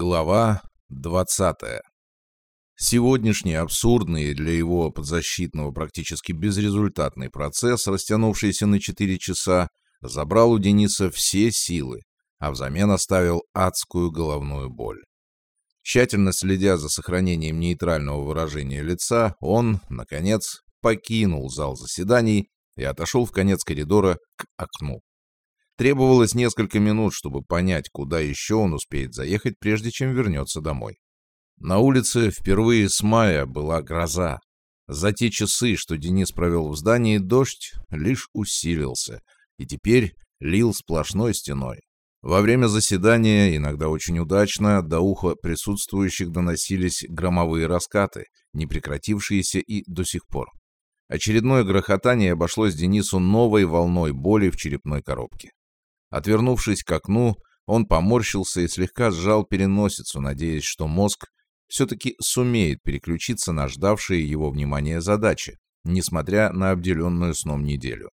Глава 20. Сегодняшний абсурдный для его подзащитного практически безрезультатный процесс, растянувшийся на 4 часа, забрал у Дениса все силы, а взамен оставил адскую головную боль. Тщательно следя за сохранением нейтрального выражения лица, он, наконец, покинул зал заседаний и отошел в конец коридора к окну. Требовалось несколько минут, чтобы понять, куда еще он успеет заехать, прежде чем вернется домой. На улице впервые с мая была гроза. За те часы, что Денис провел в здании, дождь лишь усилился, и теперь лил сплошной стеной. Во время заседания, иногда очень удачно, до уха присутствующих доносились громовые раскаты, не прекратившиеся и до сих пор. Очередное грохотание обошлось Денису новой волной боли в черепной коробке. Отвернувшись к окну, он поморщился и слегка сжал переносицу, надеясь, что мозг все-таки сумеет переключиться на ждавшие его внимания задачи, несмотря на обделенную сном неделю.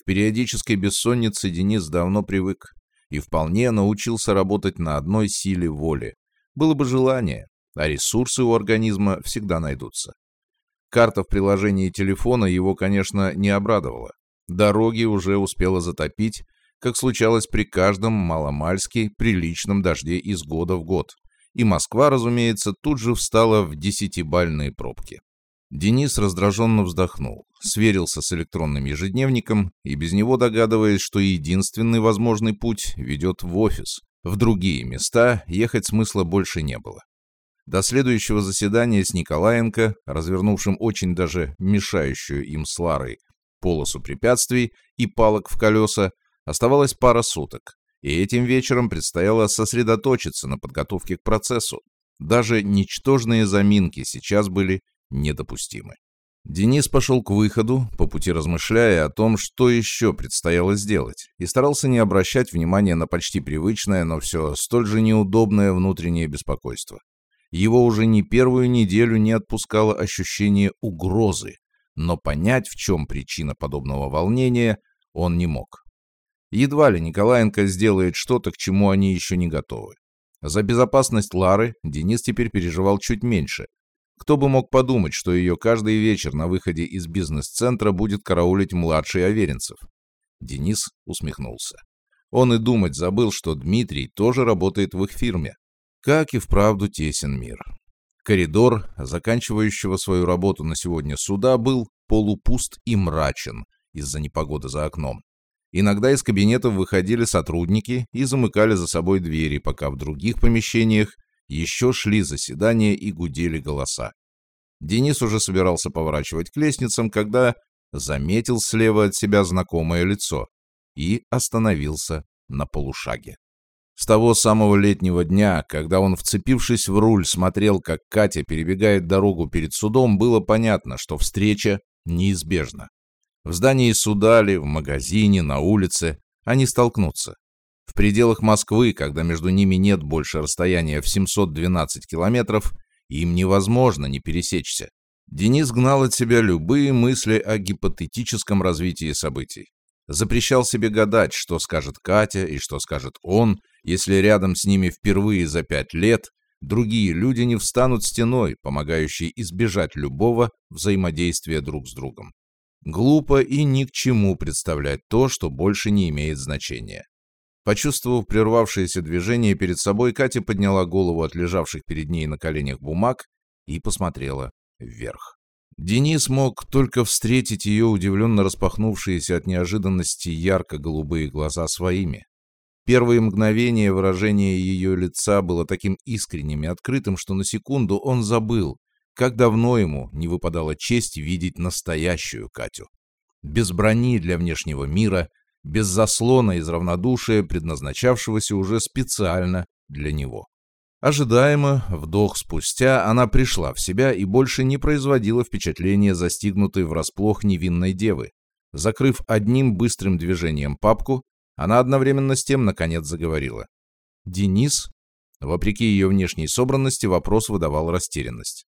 К периодической бессоннице Денис давно привык и вполне научился работать на одной силе воли. Было бы желание, а ресурсы у организма всегда найдутся. Карта в приложении телефона его, конечно, не обрадовала. Дороги уже успела затопить, как случалось при каждом маломальски приличном дожде из года в год. И Москва, разумеется, тут же встала в десятибальные пробки. Денис раздраженно вздохнул, сверился с электронным ежедневником и без него догадываясь, что единственный возможный путь ведет в офис. В другие места ехать смысла больше не было. До следующего заседания с Николаенко, развернувшим очень даже мешающую им с Ларой полосу препятствий и палок в колеса, Оставалась пара суток, и этим вечером предстояло сосредоточиться на подготовке к процессу. Даже ничтожные заминки сейчас были недопустимы. Денис пошел к выходу, по пути размышляя о том, что еще предстояло сделать, и старался не обращать внимания на почти привычное, но все столь же неудобное внутреннее беспокойство. Его уже не первую неделю не отпускало ощущение угрозы, но понять, в чем причина подобного волнения, он не мог. Едва ли Николаенко сделает что-то, к чему они еще не готовы. За безопасность Лары Денис теперь переживал чуть меньше. Кто бы мог подумать, что ее каждый вечер на выходе из бизнес-центра будет караулить младший Аверинцев. Денис усмехнулся. Он и думать забыл, что Дмитрий тоже работает в их фирме. Как и вправду тесен мир. Коридор, заканчивающего свою работу на сегодня суда, был полупуст и мрачен из-за непогоды за окном. Иногда из кабинетов выходили сотрудники и замыкали за собой двери, пока в других помещениях еще шли заседания и гудели голоса. Денис уже собирался поворачивать к лестницам, когда заметил слева от себя знакомое лицо и остановился на полушаге. С того самого летнего дня, когда он, вцепившись в руль, смотрел, как Катя перебегает дорогу перед судом, было понятно, что встреча неизбежна. В здании суда ли, в магазине, на улице они столкнутся. В пределах Москвы, когда между ними нет больше расстояния в 712 километров, им невозможно не пересечься. Денис гнал от себя любые мысли о гипотетическом развитии событий. Запрещал себе гадать, что скажет Катя и что скажет он, если рядом с ними впервые за пять лет другие люди не встанут стеной, помогающей избежать любого взаимодействия друг с другом. Глупо и ни к чему представлять то, что больше не имеет значения. Почувствовав прервавшееся движение перед собой, Катя подняла голову от лежавших перед ней на коленях бумаг и посмотрела вверх. Денис мог только встретить ее удивленно распахнувшиеся от неожиданности ярко-голубые глаза своими. Первые мгновения выражения ее лица было таким искренним и открытым, что на секунду он забыл, как давно ему не выпадала честь видеть настоящую Катю. Без брони для внешнего мира, без заслона из равнодушия, предназначавшегося уже специально для него. Ожидаемо, вдох спустя, она пришла в себя и больше не производила впечатления застигнутой врасплох невинной девы. Закрыв одним быстрым движением папку, она одновременно с тем наконец заговорила. «Денис?» Вопреки ее внешней собранности вопрос выдавал растерянность.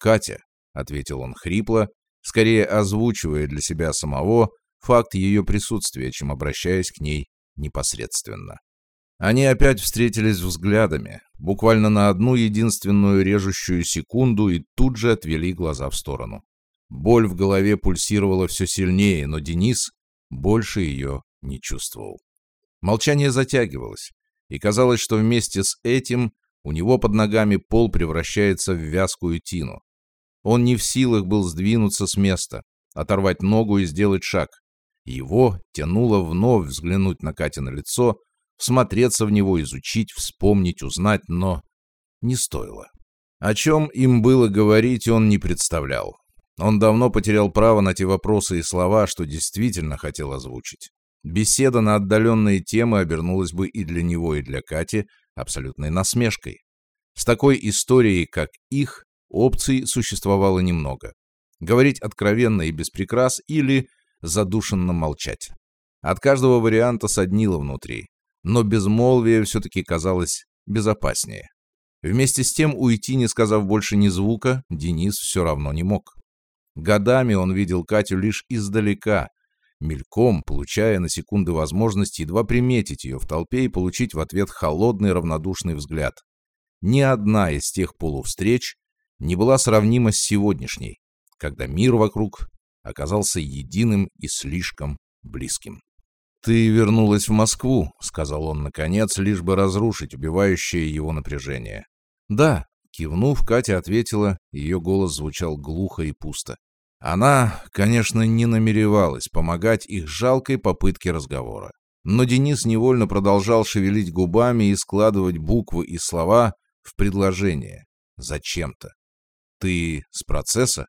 «Катя», — ответил он хрипло, скорее озвучивая для себя самого факт ее присутствия, чем обращаясь к ней непосредственно. Они опять встретились взглядами, буквально на одну единственную режущую секунду и тут же отвели глаза в сторону. Боль в голове пульсировала все сильнее, но Денис больше ее не чувствовал. Молчание затягивалось, и казалось, что вместе с этим у него под ногами пол превращается в вязкую тину. Он не в силах был сдвинуться с места, оторвать ногу и сделать шаг. Его тянуло вновь взглянуть на Катя на лицо, всмотреться в него, изучить, вспомнить, узнать, но не стоило. О чем им было говорить, он не представлял. Он давно потерял право на те вопросы и слова, что действительно хотел озвучить. Беседа на отдаленные темы обернулась бы и для него, и для Кати абсолютной насмешкой. С такой историей, как их, опций существовало немного. Говорить откровенно и без прикрас или задушенно молчать. От каждого варианта соднило внутри, но безмолвие все-таки казалось безопаснее. Вместе с тем уйти, не сказав больше ни звука, Денис все равно не мог. Годами он видел Катю лишь издалека, мельком, получая на секунды возможность едва приметить ее в толпе и получить в ответ холодный равнодушный взгляд. Ни одна из тех полувстреч не была сравнима с сегодняшней, когда мир вокруг оказался единым и слишком близким. «Ты вернулась в Москву», — сказал он наконец, лишь бы разрушить убивающее его напряжение. «Да», — кивнув, Катя ответила, ее голос звучал глухо и пусто. Она, конечно, не намеревалась помогать их жалкой попытке разговора. Но Денис невольно продолжал шевелить губами и складывать буквы и слова в предложение. Зачем-то. «Ты с процесса?»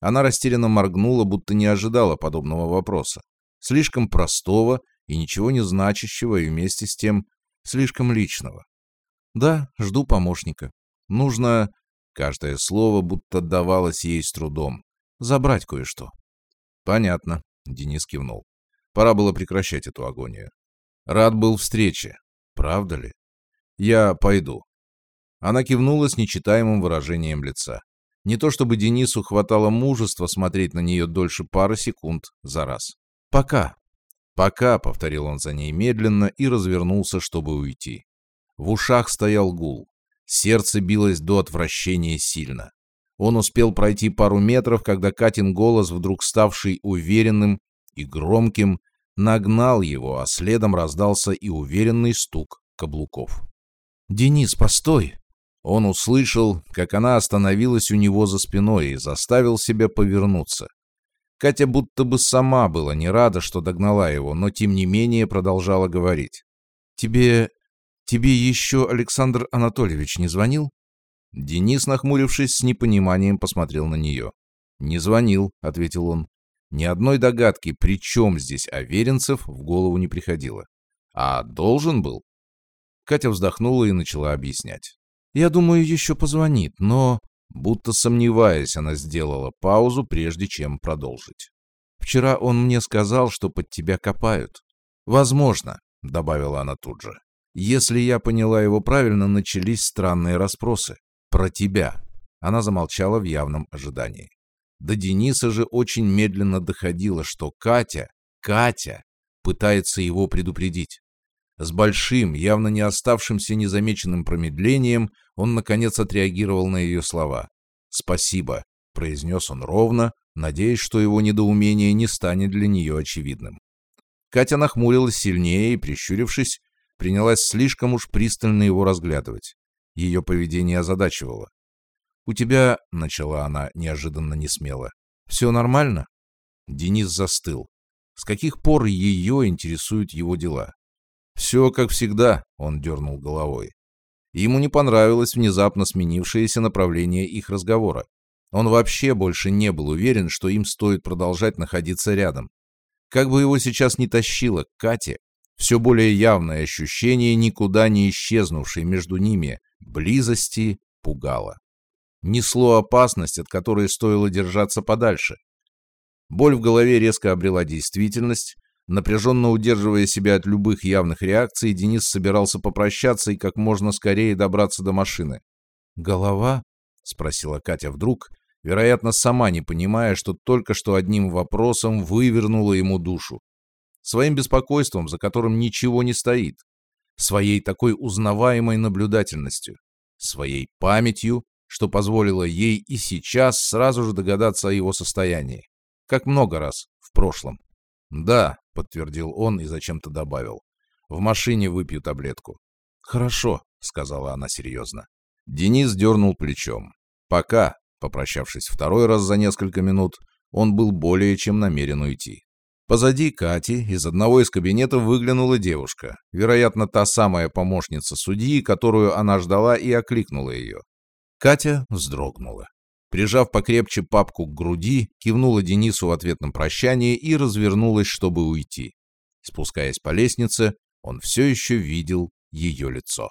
Она растерянно моргнула, будто не ожидала подобного вопроса слишком простого и ничего не значащего, и вместе с тем слишком личного. Да, жду помощника. Нужно, каждое слово будто давалось ей с трудом, забрать кое-что. Понятно, Денис кивнул. Пора было прекращать эту агонию. Рад был встрече. Правда ли? Я пойду. Она кивнула с нечитаемым выражением лица. Не то чтобы Денису хватало мужества смотреть на нее дольше пары секунд за раз. «Пока». «Пока», — повторил он за ней медленно и развернулся, чтобы уйти. В ушах стоял гул. Сердце билось до отвращения сильно. Он успел пройти пару метров, когда Катин голос, вдруг ставший уверенным и громким, нагнал его, а следом раздался и уверенный стук каблуков. «Денис, постой!» Он услышал, как она остановилась у него за спиной и заставил себя повернуться. Катя будто бы сама была не рада, что догнала его, но тем не менее продолжала говорить. «Тебе... тебе еще Александр Анатольевич не звонил?» Денис, нахмурившись, с непониманием посмотрел на нее. «Не звонил», — ответил он. Ни одной догадки, при чем здесь Аверинцев, в голову не приходило. «А должен был?» Катя вздохнула и начала объяснять. «Я думаю, еще позвонит, но...» Будто сомневаясь, она сделала паузу, прежде чем продолжить. «Вчера он мне сказал, что под тебя копают». «Возможно», — добавила она тут же. «Если я поняла его правильно, начались странные расспросы. Про тебя». Она замолчала в явном ожидании. До Дениса же очень медленно доходило, что Катя, Катя, пытается его предупредить. С большим, явно не оставшимся незамеченным промедлением он, наконец, отреагировал на ее слова. «Спасибо», — произнес он ровно, надеясь, что его недоумение не станет для нее очевидным. Катя нахмурилась сильнее и, прищурившись, принялась слишком уж пристально его разглядывать. Ее поведение озадачивало. «У тебя», — начала она неожиданно несмело, — «все нормально?» Денис застыл. С каких пор ее интересуют его дела? «Все как всегда», — он дернул головой. Ему не понравилось внезапно сменившееся направление их разговора. Он вообще больше не был уверен, что им стоит продолжать находиться рядом. Как бы его сейчас ни тащило к Кате, все более явное ощущение никуда не исчезнувшей между ними близости пугало. Несло опасность, от которой стоило держаться подальше. Боль в голове резко обрела действительность, Напряженно удерживая себя от любых явных реакций, Денис собирался попрощаться и как можно скорее добраться до машины. «Голова?» — спросила Катя вдруг, вероятно, сама не понимая, что только что одним вопросом вывернула ему душу. Своим беспокойством, за которым ничего не стоит. своей такой узнаваемой наблюдательностью, своей памятью, что позволило ей и сейчас сразу же догадаться о его состоянии, как много раз в прошлом. «Да», — подтвердил он и зачем-то добавил, — «в машине выпью таблетку». «Хорошо», — сказала она серьезно. Денис дернул плечом. «Пока», — попрощавшись второй раз за несколько минут, он был более чем намерен уйти. Позади Кати из одного из кабинетов выглянула девушка, вероятно, та самая помощница судьи, которую она ждала и окликнула ее. Катя вздрогнула. Прижав покрепче папку к груди, кивнула Денису в ответном прощании и развернулась, чтобы уйти. Спускаясь по лестнице, он все еще видел ее лицо.